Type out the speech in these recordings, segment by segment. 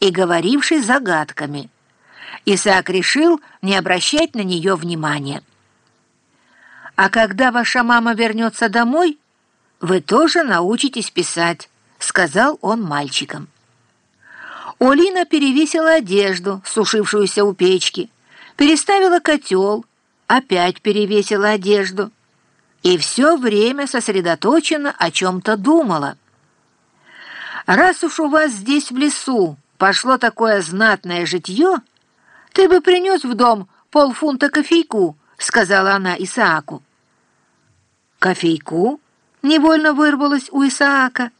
и говорившей загадками. Исаак решил не обращать на нее внимания. «А когда ваша мама вернется домой, вы тоже научитесь писать», — сказал он мальчикам. Олина перевесила одежду, сушившуюся у печки, переставила котел, опять перевесила одежду и все время сосредоточенно о чем-то думала. «Раз уж у вас здесь в лесу пошло такое знатное житье, ты бы принес в дом полфунта кофейку», — сказала она Исааку. «Кофейку?» — невольно вырвалась у Исаака.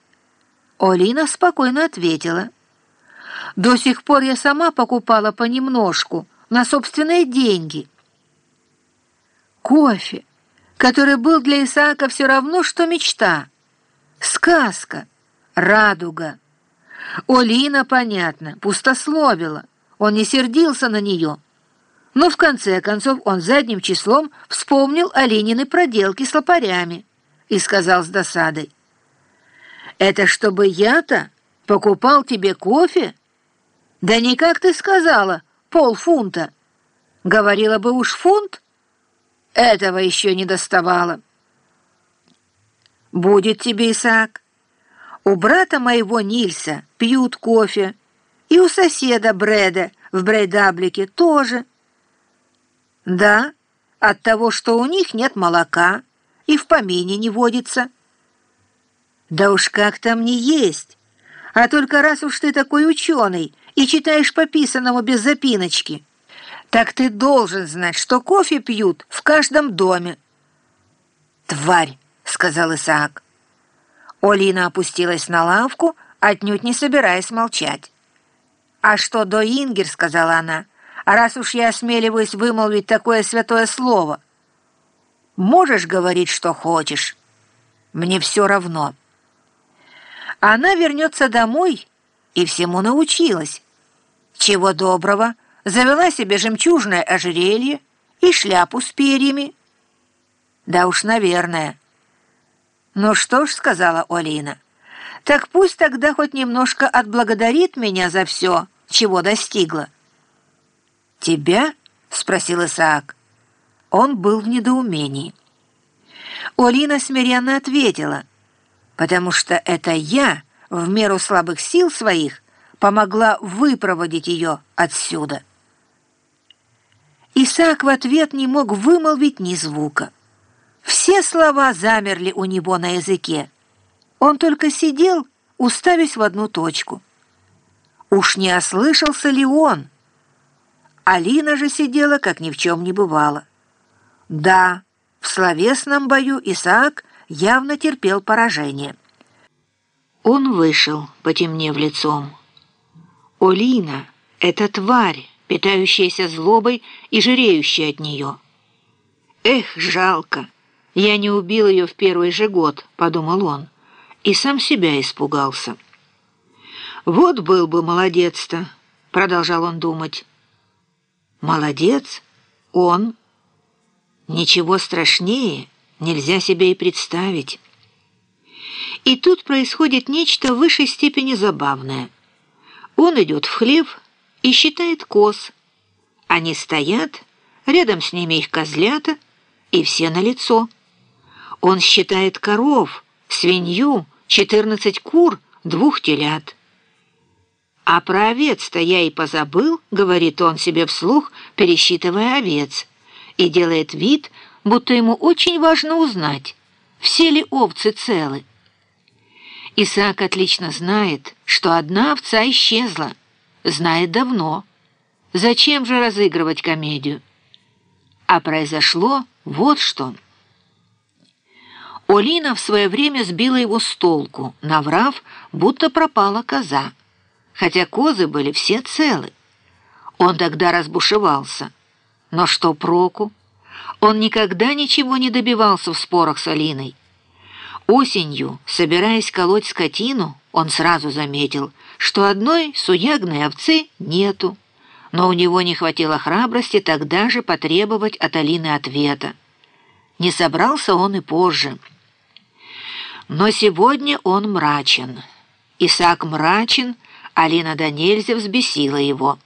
Олина спокойно ответила. «До сих пор я сама покупала понемножку, на собственные деньги». Кофе, который был для Исаака все равно, что мечта. Сказка, радуга. Олина, понятно, пустословила. Он не сердился на нее. Но в конце концов он задним числом вспомнил Оленины проделки с лопарями и сказал с досадой. «Это чтобы я-то покупал тебе кофе? Да не как ты сказала, полфунта. Говорила бы уж фунт, этого еще не доставало». «Будет тебе, Исаак. У брата моего Нильса пьют кофе, и у соседа Брэда в Брейдаблике тоже». «Да, от того, что у них нет молока» и в помине не водится. Да уж как там не есть. А только раз уж ты такой ученый и читаешь по писанному без запиночки, так ты должен знать, что кофе пьют в каждом доме. «Тварь!» — сказал Исаак. Олина опустилась на лавку, отнюдь не собираясь молчать. «А что до Ингер?» — сказала она. «А раз уж я осмеливаюсь вымолвить такое святое слово...» Можешь говорить, что хочешь. Мне все равно. Она вернется домой и всему научилась. Чего доброго, завела себе жемчужное ожерелье и шляпу с перьями. Да уж, наверное. «Ну что ж», — сказала Олина, — «так пусть тогда хоть немножко отблагодарит меня за все, чего достигла». «Тебя?» — спросил Исаак. Он был в недоумении. Олина смиренно ответила, «Потому что это я, в меру слабых сил своих, помогла выпроводить ее отсюда». Исаак в ответ не мог вымолвить ни звука. Все слова замерли у него на языке. Он только сидел, уставясь в одну точку. Уж не ослышался ли он? Алина же сидела, как ни в чем не бывало. Да, в словесном бою Исаак явно терпел поражение. Он вышел, потемнев лицом. Олина — это тварь, питающаяся злобой и жиреющая от нее. «Эх, жалко! Я не убил ее в первый же год», — подумал он, и сам себя испугался. «Вот был бы молодец-то», — продолжал он думать. «Молодец? Он?» Ничего страшнее нельзя себе и представить. И тут происходит нечто в высшей степени забавное. Он идет в хлев и считает коз. Они стоят, рядом с ними их козлята, и все на лицо. Он считает коров, свинью, четырнадцать кур, двух телят. «А про овец-то я и позабыл», — говорит он себе вслух, пересчитывая овец и делает вид, будто ему очень важно узнать, все ли овцы целы. Исаак отлично знает, что одна овца исчезла, знает давно. Зачем же разыгрывать комедию? А произошло вот что. Олина в свое время сбила его с толку, наврав, будто пропала коза, хотя козы были все целы. Он тогда разбушевался. Но что проку? Он никогда ничего не добивался в спорах с Алиной. Осенью, собираясь колоть скотину, он сразу заметил, что одной суягной овцы нету. Но у него не хватило храбрости тогда же потребовать от Алины ответа. Не собрался он и позже. Но сегодня он мрачен. Исаак мрачен, Алина до нельзя взбесила его.